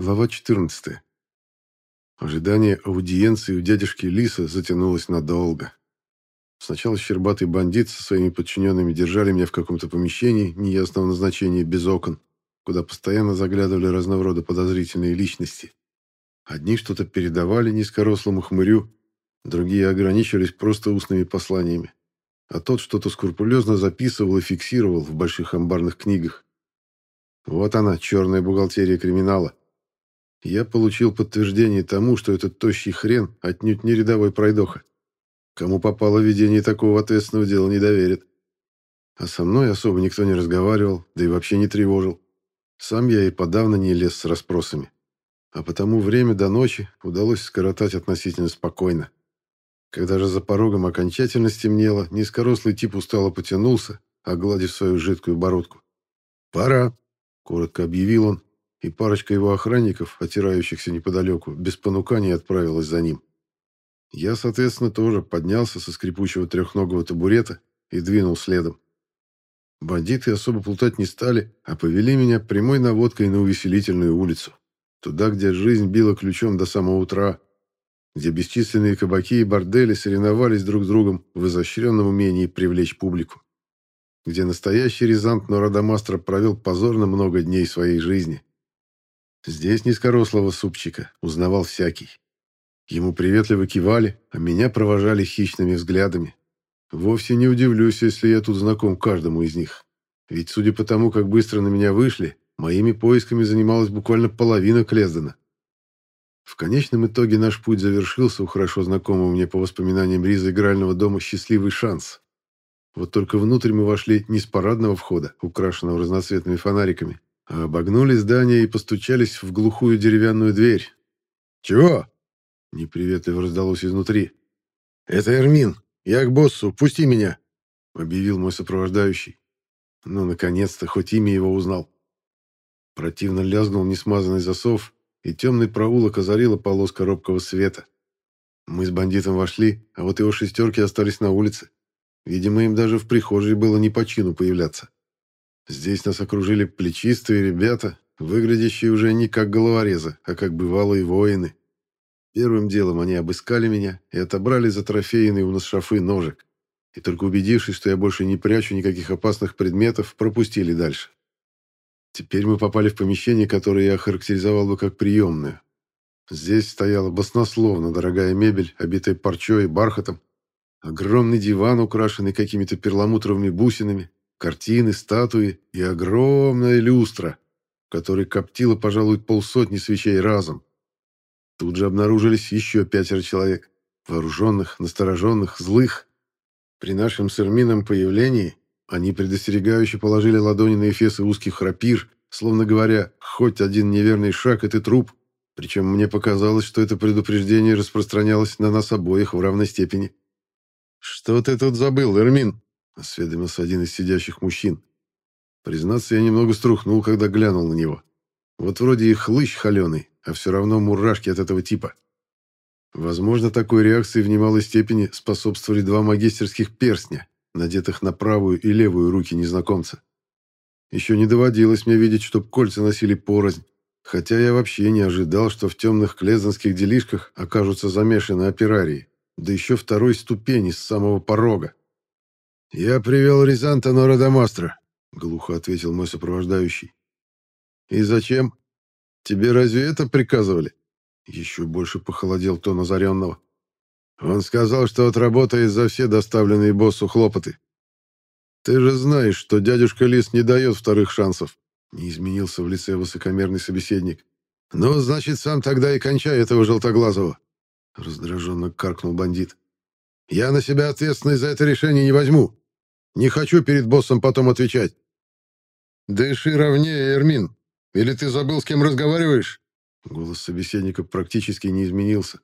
Глава 14. Ожидание аудиенции у дядюшки Лиса затянулось надолго. Сначала щербатый бандит со своими подчиненными держали меня в каком-то помещении неясного назначения без окон, куда постоянно заглядывали разного рода подозрительные личности. Одни что-то передавали низкорослому хмырю, другие ограничивались просто устными посланиями, а тот что-то скрупулезно записывал и фиксировал в больших амбарных книгах. Вот она, черная бухгалтерия криминала. Я получил подтверждение тому, что этот тощий хрен отнюдь не рядовой пройдоха. Кому попало ведение такого ответственного дела не доверит. А со мной особо никто не разговаривал, да и вообще не тревожил. Сам я и подавно не лез с расспросами. А потому время до ночи удалось скоротать относительно спокойно. Когда же за порогом окончательно стемнело, низкорослый тип устало потянулся, огладив свою жидкую бородку. «Пора», — коротко объявил он, и парочка его охранников, отирающихся неподалеку, без понукания отправилась за ним. Я, соответственно, тоже поднялся со скрипучего трехногого табурета и двинул следом. Бандиты особо плутать не стали, а повели меня прямой наводкой на увеселительную улицу. Туда, где жизнь била ключом до самого утра, где бесчисленные кабаки и бордели соревновались друг с другом в изощренном умении привлечь публику, где настоящий Рязант Норадамастро провел позорно много дней своей жизни. Здесь низкорослого супчика узнавал всякий. Ему приветливо кивали, а меня провожали хищными взглядами. Вовсе не удивлюсь, если я тут знаком каждому из них. Ведь, судя по тому, как быстро на меня вышли, моими поисками занималась буквально половина Клездена. В конечном итоге наш путь завершился у хорошо знакомого мне по воспоминаниям Риза игрального дома «Счастливый шанс». Вот только внутрь мы вошли не с парадного входа, украшенного разноцветными фонариками, обогнули здание и постучались в глухую деревянную дверь. «Чего?» — неприветливо раздалось изнутри. «Это Эрмин. Я к боссу. Пусти меня!» — объявил мой сопровождающий. Ну, наконец-то, хоть имя его узнал. Противно лязгнул несмазанный засов, и темный проулок озарила полоска робкого света. Мы с бандитом вошли, а вот его шестерки остались на улице. Видимо, им даже в прихожей было не по чину появляться. Здесь нас окружили плечистые ребята, выглядящие уже не как головорезы, а как бывалые воины. Первым делом они обыскали меня и отобрали затрофеянный у нас шафы ножик. И только убедившись, что я больше не прячу никаких опасных предметов, пропустили дальше. Теперь мы попали в помещение, которое я охарактеризовал бы как приемное. Здесь стояла баснословно дорогая мебель, обитая парчой и бархатом, огромный диван, украшенный какими-то перламутровыми бусинами, Картины, статуи и огромная люстра, в которой коптило, пожалуй, полсотни свечей разом. Тут же обнаружились еще пятеро человек, вооруженных, настороженных, злых. При нашем с Эрмином появлении они предостерегающе положили ладони на эфесы узких рапир, словно говоря, хоть один неверный шаг, и ты труп. Причем мне показалось, что это предупреждение распространялось на нас обоих в равной степени. «Что ты тут забыл, Эрмин?» Осведомился один из сидящих мужчин. Признаться, я немного струхнул, когда глянул на него. Вот вроде и хлыщ холеный, а все равно мурашки от этого типа. Возможно, такой реакции в немалой степени способствовали два магистерских перстня, надетых на правую и левую руки незнакомца. Еще не доводилось мне видеть, чтоб кольца носили порознь, хотя я вообще не ожидал, что в темных клезанских делишках окажутся замешаны операрии, да еще второй ступени с самого порога. «Я привел Рязанта Нородомастра», — глухо ответил мой сопровождающий. «И зачем? Тебе разве это приказывали?» Еще больше похолодел тон озаренного. Он сказал, что отработает за все доставленные боссу хлопоты. «Ты же знаешь, что дядюшка Лис не дает вторых шансов», — не изменился в лице высокомерный собеседник. «Ну, значит, сам тогда и кончай этого желтоглазого», — раздраженно каркнул бандит. «Я на себя ответственность за это решение не возьму. Не хочу перед боссом потом отвечать. Дыши ровнее, Эрмин. Или ты забыл, с кем разговариваешь? Голос собеседника практически не изменился.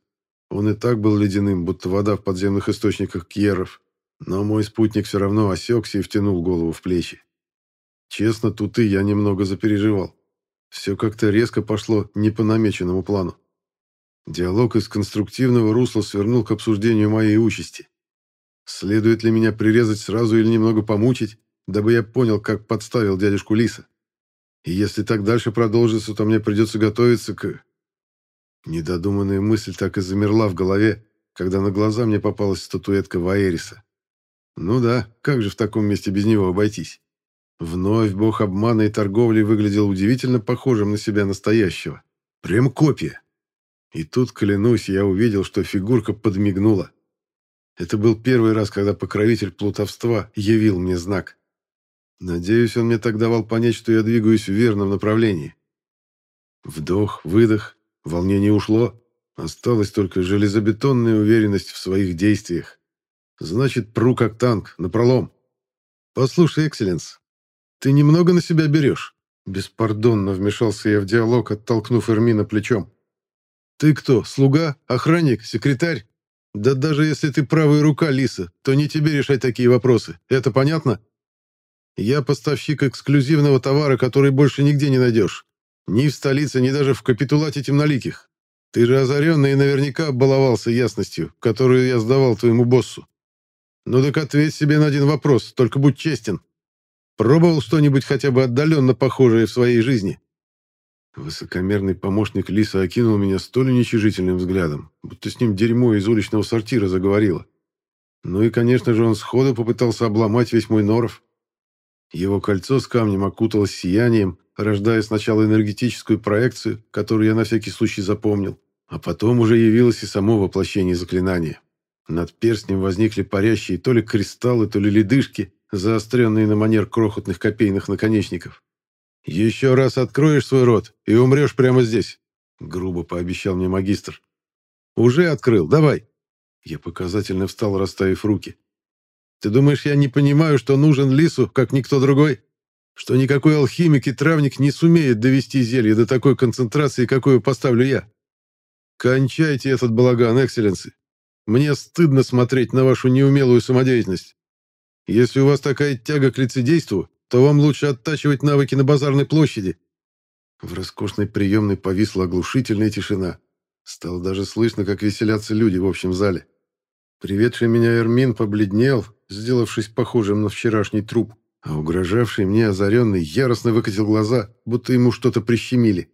Он и так был ледяным, будто вода в подземных источниках Кьеров. Но мой спутник все равно осекся и втянул голову в плечи. Честно, тут и я немного запереживал. Все как-то резко пошло не по намеченному плану. Диалог из конструктивного русла свернул к обсуждению моей участи. Следует ли меня прирезать сразу или немного помучить, дабы я понял, как подставил дядюшку Лиса? И если так дальше продолжится, то мне придется готовиться к... Недодуманная мысль так и замерла в голове, когда на глаза мне попалась статуэтка Ваэриса. Ну да, как же в таком месте без него обойтись? Вновь бог обмана и торговли выглядел удивительно похожим на себя настоящего. Прям копия. И тут, клянусь, я увидел, что фигурка подмигнула. Это был первый раз, когда покровитель плутовства явил мне знак. Надеюсь, он мне так давал понять, что я двигаюсь в верном направлении. Вдох, выдох, волнение ушло. Осталась только железобетонная уверенность в своих действиях. Значит, пру как танк, напролом. Послушай, Экселленс, ты немного на себя берешь. Беспардонно вмешался я в диалог, оттолкнув Эрмина плечом. Ты кто, слуга, охранник, секретарь? Да даже если ты правая рука Лиса, то не тебе решать такие вопросы. Это понятно? Я поставщик эксклюзивного товара, который больше нигде не найдешь. Ни в столице, ни даже в капитулате темноликих. Ты же озаренный и наверняка баловался ясностью, которую я сдавал твоему боссу. Ну так ответь себе на один вопрос, только будь честен. Пробовал что-нибудь хотя бы отдаленно похожее в своей жизни?» Высокомерный помощник Лиса окинул меня столь уничижительным взглядом, будто с ним дерьмо из уличного сортира заговорило. Ну и, конечно же, он сходу попытался обломать весь мой норов. Его кольцо с камнем окуталось сиянием, рождая сначала энергетическую проекцию, которую я на всякий случай запомнил, а потом уже явилось и само воплощение заклинания. Над перстнем возникли парящие то ли кристаллы, то ли ледышки, заостренные на манер крохотных копейных наконечников. «Еще раз откроешь свой рот и умрешь прямо здесь», — грубо пообещал мне магистр. «Уже открыл, давай». Я показательно встал, расставив руки. «Ты думаешь, я не понимаю, что нужен лису, как никто другой? Что никакой алхимик и травник не сумеет довести зелье до такой концентрации, какую поставлю я? Кончайте этот балаган, экселленсы. Мне стыдно смотреть на вашу неумелую самодеятельность. Если у вас такая тяга к лицедейству, то вам лучше оттачивать навыки на базарной площади». В роскошной приемной повисла оглушительная тишина. Стало даже слышно, как веселятся люди в общем зале. Приведший меня Эрмин побледнел, сделавшись похожим на вчерашний труп, а угрожавший мне озаренный яростно выкатил глаза, будто ему что-то прищемили.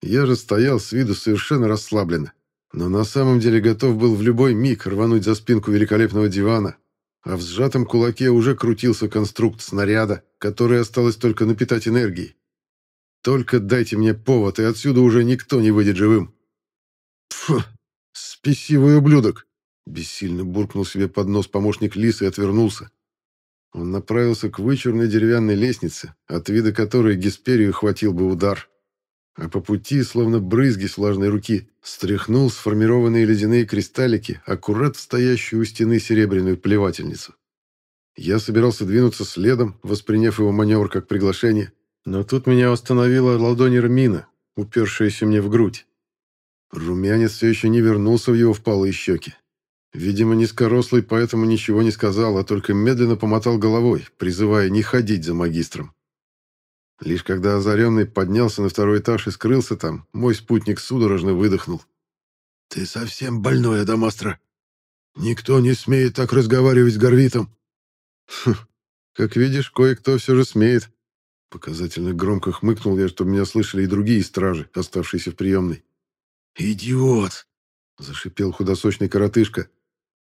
Я же стоял с виду совершенно расслабленно но на самом деле готов был в любой миг рвануть за спинку великолепного дивана, а в сжатом кулаке уже крутился конструкт снаряда, который осталось только напитать энергией. Только дайте мне повод, и отсюда уже никто не выйдет живым. Фу, спесивый ублюдок! Бессильно буркнул себе под нос помощник Лисы и отвернулся. Он направился к вычурной деревянной лестнице, от вида которой Гесперию хватил бы удар а по пути, словно брызги с влажной руки, стряхнул сформированные ледяные кристаллики аккурат в стоящую у стены серебряную плевательницу. Я собирался двинуться следом, восприняв его маневр как приглашение, но тут меня остановила ладонь Эрмина, упершаяся мне в грудь. Румянец все еще не вернулся в его впалые щеки. Видимо, низкорослый, поэтому ничего не сказал, а только медленно помотал головой, призывая не ходить за магистром. Лишь когда озаренный поднялся на второй этаж и скрылся там, мой спутник судорожно выдохнул. «Ты совсем больной, Адамастро. Никто не смеет так разговаривать с Горвитом». «Хм, как видишь, кое-кто все же смеет». Показательно громко хмыкнул я, чтобы меня слышали и другие стражи, оставшиеся в приемной. «Идиот!» — зашипел худосочный коротышка.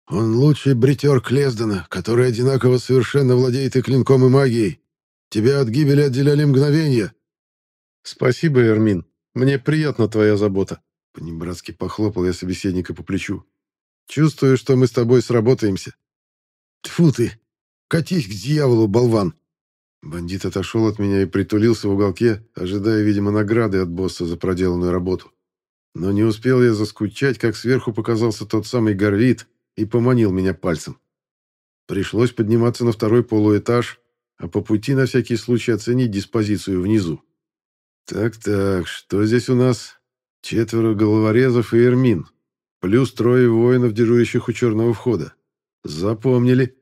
«Он лучший бритер Клездена, который одинаково совершенно владеет и клинком, и магией. Тебя от гибели отделяли мгновения». «Спасибо, Эрмин. Мне приятна твоя забота». Понебратски похлопал я собеседника по плечу. «Чувствую, что мы с тобой сработаемся». Тфу ты! Катись к дьяволу, болван!» Бандит отошел от меня и притулился в уголке, ожидая, видимо, награды от босса за проделанную работу. Но не успел я заскучать, как сверху показался тот самый Горвит и поманил меня пальцем. Пришлось подниматься на второй полуэтаж, а по пути на всякий случай оценить диспозицию внизу. Так-так, что здесь у нас? Четверо головорезов и Эрмин, плюс трое воинов, дежурящих у черного входа. Запомнили?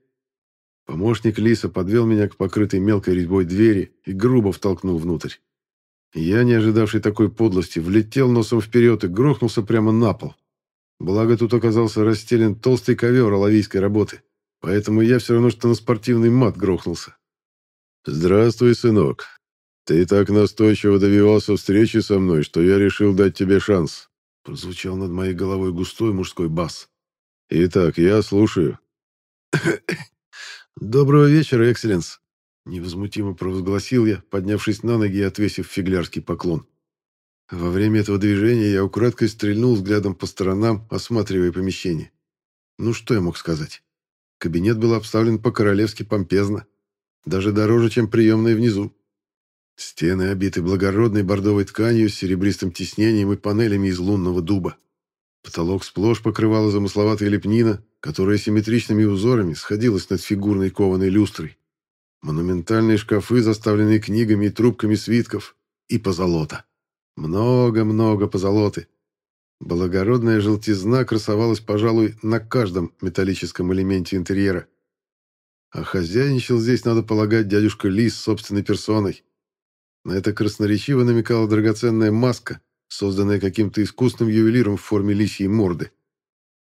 Помощник Лиса подвел меня к покрытой мелкой резьбой двери и грубо втолкнул внутрь. Я, не ожидавший такой подлости, влетел носом вперед и грохнулся прямо на пол. Благо тут оказался расстелен толстый ковер оловийской работы, поэтому я все равно что на спортивный мат грохнулся. «Здравствуй, сынок. «Ты так настойчиво добивался встречи со мной, что я решил дать тебе шанс», прозвучал над моей головой густой мужской бас. «Итак, я слушаю». «Доброго вечера, экселленс», невозмутимо провозгласил я, поднявшись на ноги и отвесив фиглярский поклон. Во время этого движения я украдкой стрельнул взглядом по сторонам, осматривая помещение. Ну что я мог сказать? Кабинет был обставлен по-королевски помпезно. Даже дороже, чем приемная внизу. Стены обиты благородной бордовой тканью с серебристым тиснением и панелями из лунного дуба. Потолок сплошь покрывала замысловатая лепнина, которая симметричными узорами сходилась над фигурной кованой люстрой. Монументальные шкафы, заставленные книгами и трубками свитков. И позолота. Много-много позолоты. Благородная желтизна красовалась, пожалуй, на каждом металлическом элементе интерьера. А хозяйничал здесь, надо полагать, дядюшка Лис собственной персоной. На это красноречиво намекала драгоценная маска, созданная каким-то искусным ювелиром в форме лисьей морды.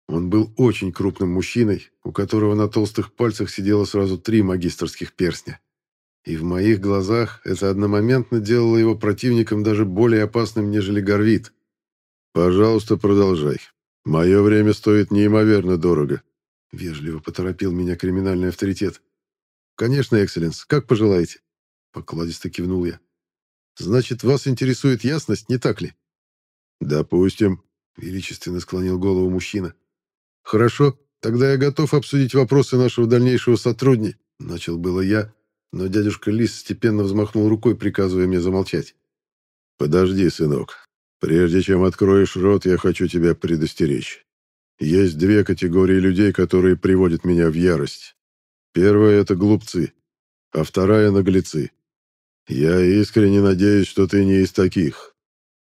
Он был очень крупным мужчиной, у которого на толстых пальцах сидело сразу три магистрских перстня. И в моих глазах это одномоментно делало его противником даже более опасным, нежели Горвит. «Пожалуйста, продолжай. Мое время стоит неимоверно дорого», — вежливо поторопил меня криминальный авторитет. «Конечно, экселленс, как пожелаете», — покладисто кивнул я. Значит, вас интересует ясность, не так ли? Допустим, величественно склонил голову мужчина. Хорошо, тогда я готов обсудить вопросы нашего дальнейшего сотрудничества. Начал было я, но дядюшка Лис степенно взмахнул рукой, приказывая мне замолчать. «Подожди, сынок. Прежде чем откроешь рот, я хочу тебя предостеречь. Есть две категории людей, которые приводят меня в ярость. Первая — это глупцы, а вторая — наглецы. «Я искренне надеюсь, что ты не из таких.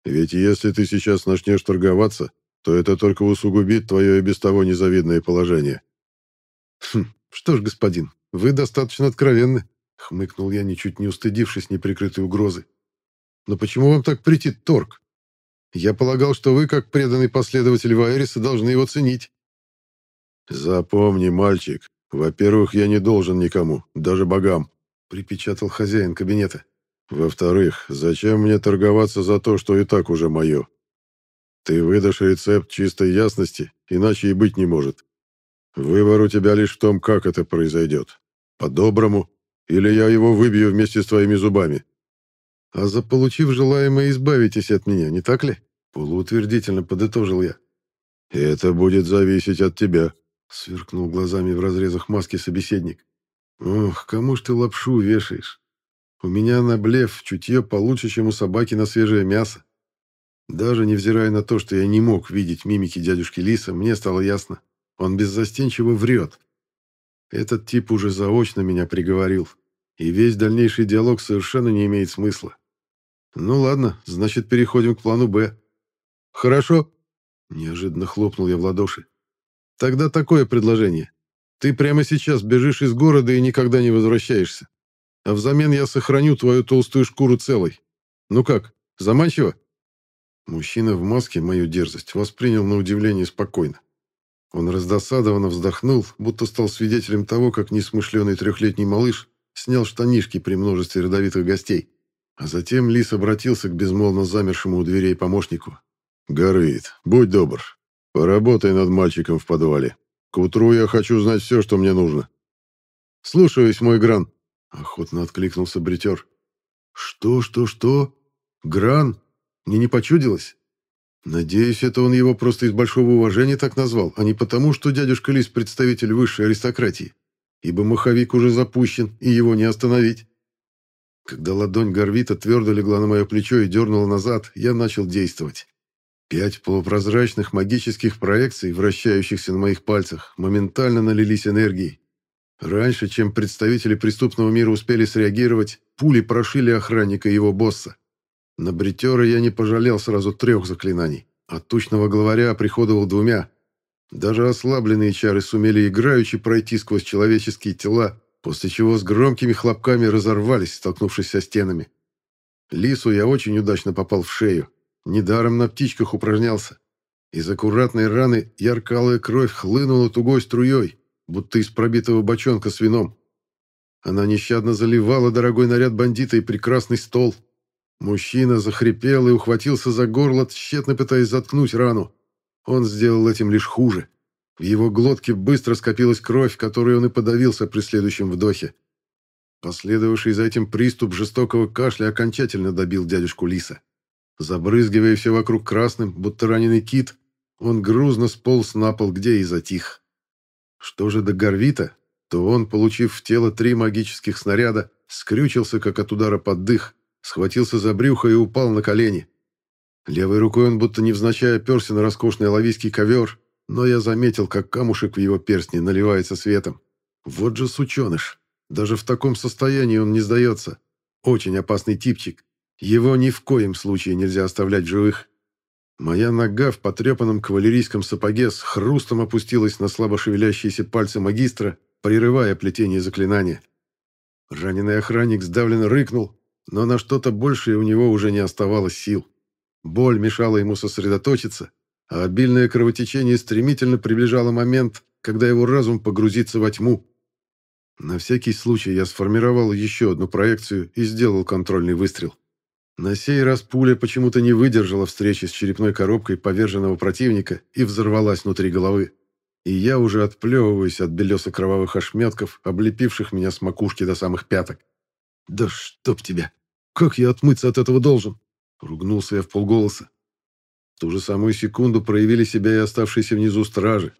Ведь если ты сейчас начнешь торговаться, то это только усугубит твое и без того незавидное положение». «Хм, что ж, господин, вы достаточно откровенны», — хмыкнул я, ничуть не устыдившись неприкрытой угрозы. «Но почему вам так претит торг? Я полагал, что вы, как преданный последователь Ваэриса, должны его ценить». «Запомни, мальчик, во-первых, я не должен никому, даже богам», — припечатал хозяин кабинета. Во-вторых, зачем мне торговаться за то, что и так уже мое? Ты выдашь рецепт чистой ясности, иначе и быть не может. Выбор у тебя лишь в том, как это произойдет. По-доброму, или я его выбью вместе с твоими зубами. А заполучив желаемое, избавитесь от меня, не так ли? Полуутвердительно подытожил я. Это будет зависеть от тебя, сверкнул глазами в разрезах маски собеседник. Ох, кому ж ты лапшу вешаешь? У меня на блеф чутье получше, чем у собаки на свежее мясо. Даже невзирая на то, что я не мог видеть мимики дядюшки Лиса, мне стало ясно. Он беззастенчиво врет. Этот тип уже заочно меня приговорил, и весь дальнейший диалог совершенно не имеет смысла. Ну ладно, значит, переходим к плану «Б». Хорошо. Неожиданно хлопнул я в ладоши. Тогда такое предложение. Ты прямо сейчас бежишь из города и никогда не возвращаешься а взамен я сохраню твою толстую шкуру целой. Ну как, заманчиво?» Мужчина в маске мою дерзость воспринял на удивление спокойно. Он раздосадованно вздохнул, будто стал свидетелем того, как несмышленый трехлетний малыш снял штанишки при множестве родовитых гостей. А затем Лис обратился к безмолвно замершему у дверей помощнику. «Горит, будь добр, поработай над мальчиком в подвале. К утру я хочу знать все, что мне нужно». «Слушаюсь, мой Гран», Охотно откликнулся бритер. «Что, что, что? Гран? Мне не почудилось?» Надеюсь, это он его просто из большого уважения так назвал, а не потому, что дядюшка Лис представитель высшей аристократии, ибо маховик уже запущен, и его не остановить. Когда ладонь Горвита твердо легла на мое плечо и дернула назад, я начал действовать. Пять полупрозрачных магических проекций, вращающихся на моих пальцах, моментально налились энергией. Раньше, чем представители преступного мира успели среагировать, пули прошили охранника и его босса. На бритера я не пожалел сразу трех заклинаний. От тучного главаря приходовал двумя. Даже ослабленные чары сумели играючи пройти сквозь человеческие тела, после чего с громкими хлопками разорвались, столкнувшись со стенами. Лису я очень удачно попал в шею. Недаром на птичках упражнялся. Из аккуратной раны яркалая кровь хлынула тугой струей, будто из пробитого бочонка с вином. Она нещадно заливала дорогой наряд бандита и прекрасный стол. Мужчина захрипел и ухватился за горло, тщетно пытаясь заткнуть рану. Он сделал этим лишь хуже. В его глотке быстро скопилась кровь, которой он и подавился при следующем вдохе. Последовавший за этим приступ жестокого кашля окончательно добил дядюшку Лиса. Забрызгивая все вокруг красным, будто раненый кит, он грузно сполз на пол, где и затих. Что же до Горвита, то он, получив в тело три магических снаряда, скрючился, как от удара под дых, схватился за брюхо и упал на колени. Левой рукой он будто невзначай оперся на роскошный лавийский ковер, но я заметил, как камушек в его перстне наливается светом. Вот же сученыш. Даже в таком состоянии он не сдается. Очень опасный типчик. Его ни в коем случае нельзя оставлять живых. Моя нога в потрепанном кавалерийском сапоге с хрустом опустилась на слабо шевелящиеся пальцы магистра, прерывая плетение заклинания. Раненый охранник сдавленно рыкнул, но на что-то большее у него уже не оставалось сил. Боль мешала ему сосредоточиться, а обильное кровотечение стремительно приближало момент, когда его разум погрузится во тьму. На всякий случай я сформировал еще одну проекцию и сделал контрольный выстрел. На сей раз пуля почему-то не выдержала встречи с черепной коробкой поверженного противника и взорвалась внутри головы. И я уже отплевываюсь от белесо-кровавых ошметков, облепивших меня с макушки до самых пяток. «Да чтоб тебя! Как я отмыться от этого должен?» Ругнулся я в полголоса. Ту же самую секунду проявили себя и оставшиеся внизу стражи.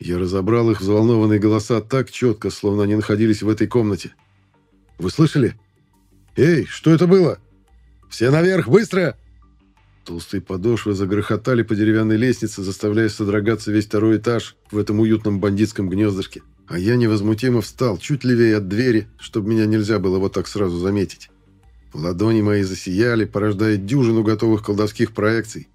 Я разобрал их взволнованные голоса так четко, словно они находились в этой комнате. «Вы слышали? Эй, что это было? Все наверх, быстро!» Толстые подошвы загрохотали по деревянной лестнице, заставляя содрогаться весь второй этаж в этом уютном бандитском гнездышке. А я невозмутимо встал чуть левее от двери, чтобы меня нельзя было вот так сразу заметить. Ладони мои засияли, порождая дюжину готовых колдовских проекций.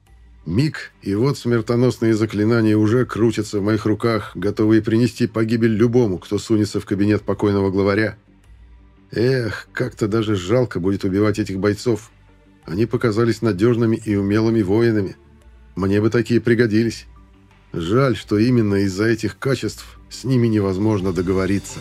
Миг, и вот смертоносные заклинания уже крутятся в моих руках, готовые принести погибель любому, кто сунется в кабинет покойного главаря. Эх, как-то даже жалко будет убивать этих бойцов. Они показались надежными и умелыми воинами. Мне бы такие пригодились. Жаль, что именно из-за этих качеств с ними невозможно договориться».